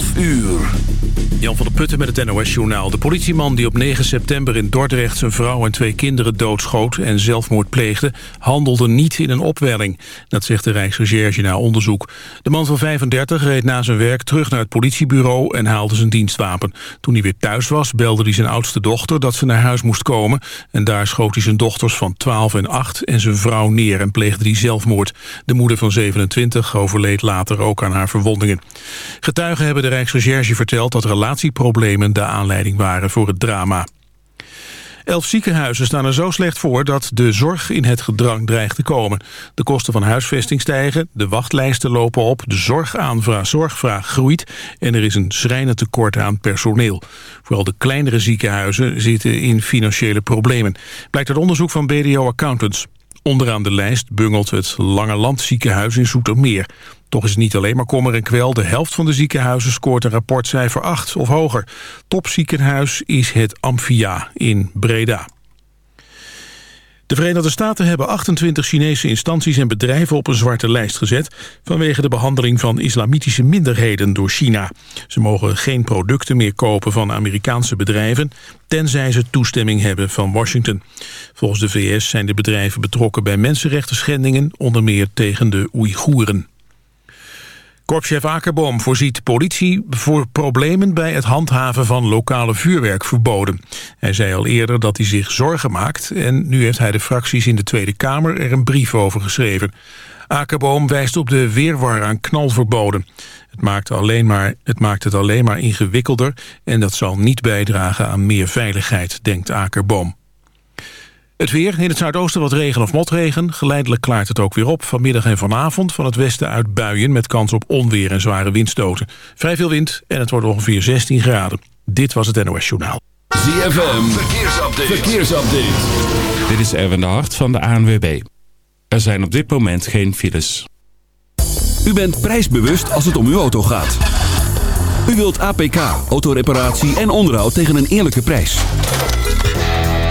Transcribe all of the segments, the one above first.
12 uur. Jan van der Putten met het NOS-journaal. De politieman die op 9 september in Dordrecht zijn vrouw en twee kinderen doodschoot en zelfmoord pleegde, handelde niet in een opwelling. Dat zegt de Rijksrecherche na onderzoek. De man van 35 reed na zijn werk terug naar het politiebureau en haalde zijn dienstwapen. Toen hij weer thuis was, belde hij zijn oudste dochter dat ze naar huis moest komen. En daar schoot hij zijn dochters van 12 en 8 en zijn vrouw neer en pleegde hij zelfmoord. De moeder van 27 overleed later ook aan haar verwondingen. Getuigen hebben de Rijksrecherche verteld dat relatieproblemen de aanleiding waren voor het drama. Elf ziekenhuizen staan er zo slecht voor dat de zorg in het gedrang dreigt te komen. De kosten van huisvesting stijgen, de wachtlijsten lopen op, de zorgaanvraag, zorgvraag groeit en er is een schrijnend tekort aan personeel. Vooral de kleinere ziekenhuizen zitten in financiële problemen. Blijkt uit onderzoek van BDO Accountants. Onderaan de lijst bungelt het Lange Land ziekenhuis in Zoetermeer. Toch is het niet alleen maar kommer en kwel. De helft van de ziekenhuizen scoort een rapportcijfer 8 of hoger. Topziekenhuis is het Amphia in Breda. De Verenigde Staten hebben 28 Chinese instanties en bedrijven op een zwarte lijst gezet vanwege de behandeling van islamitische minderheden door China. Ze mogen geen producten meer kopen van Amerikaanse bedrijven tenzij ze toestemming hebben van Washington. Volgens de VS zijn de bedrijven betrokken bij mensenrechten schendingen, onder meer tegen de Oeigoeren. Korpschef Akerboom voorziet politie voor problemen bij het handhaven van lokale vuurwerkverboden. Hij zei al eerder dat hij zich zorgen maakt en nu heeft hij de fracties in de Tweede Kamer er een brief over geschreven. Akerboom wijst op de weerwar aan knalverboden. Het maakt, alleen maar, het maakt het alleen maar ingewikkelder en dat zal niet bijdragen aan meer veiligheid, denkt Akerboom. Het weer, in het zuidoosten wat regen of motregen. Geleidelijk klaart het ook weer op. Vanmiddag en vanavond van het westen uit buien... met kans op onweer en zware windstoten. Vrij veel wind en het wordt ongeveer 16 graden. Dit was het NOS Journaal. ZFM, verkeersupdate. verkeersupdate. Dit is Erwin de Hart van de ANWB. Er zijn op dit moment geen files. U bent prijsbewust als het om uw auto gaat. U wilt APK, autoreparatie en onderhoud tegen een eerlijke prijs.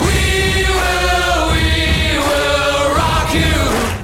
We will, we will rock you.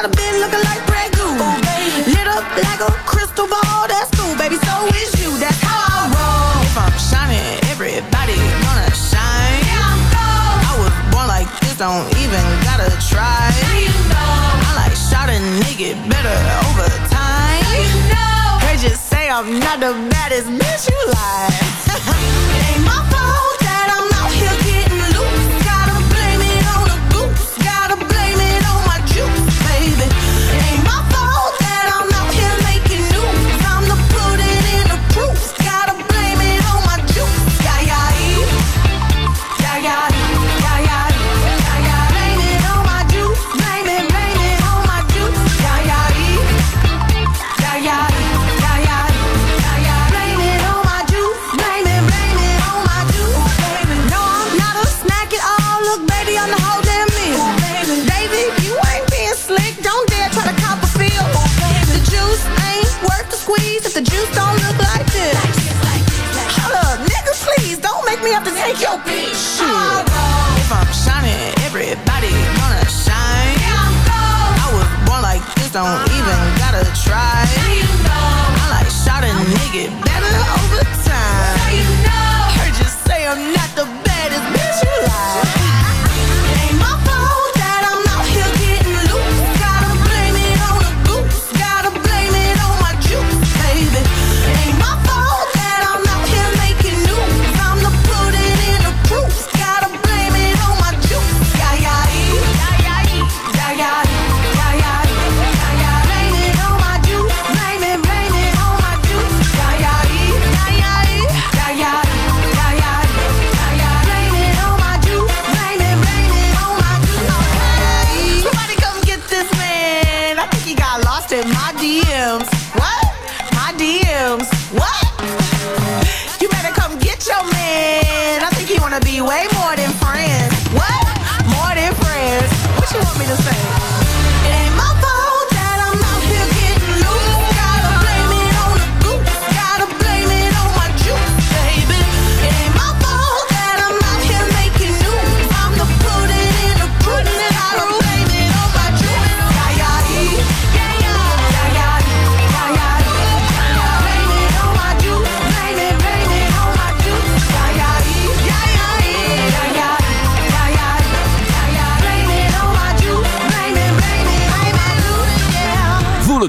Got a bit looking like Grey Goose. Lit up like a crystal ball, that's cool, baby. So is you, that's how I roll. If I'm shining, everybody gonna shine. I'm I was born like this, don't even gotta try. I like shot a nigga better over time. You know They just say I'm not the baddest bitch you like. it ain't my don't even gotta try.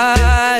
side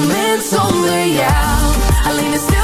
moment zonder jou. Alleen is stil.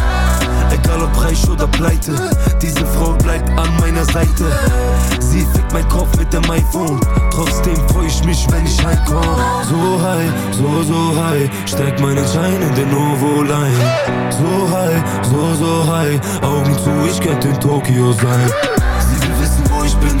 Egal ob reich oder pleite, diese Frau bleibt an meiner Seite. Sie fickt mein Kopf mit dem iPhone, trotzdem freu ich mich, wenn ich heimkomm. So high, so, so high, steig meinen Schein in den Ovo-Line. So high, so, so high, Augen zu, ich könnte in Tokio sein. Sie will wissen, wo ich bin,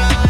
time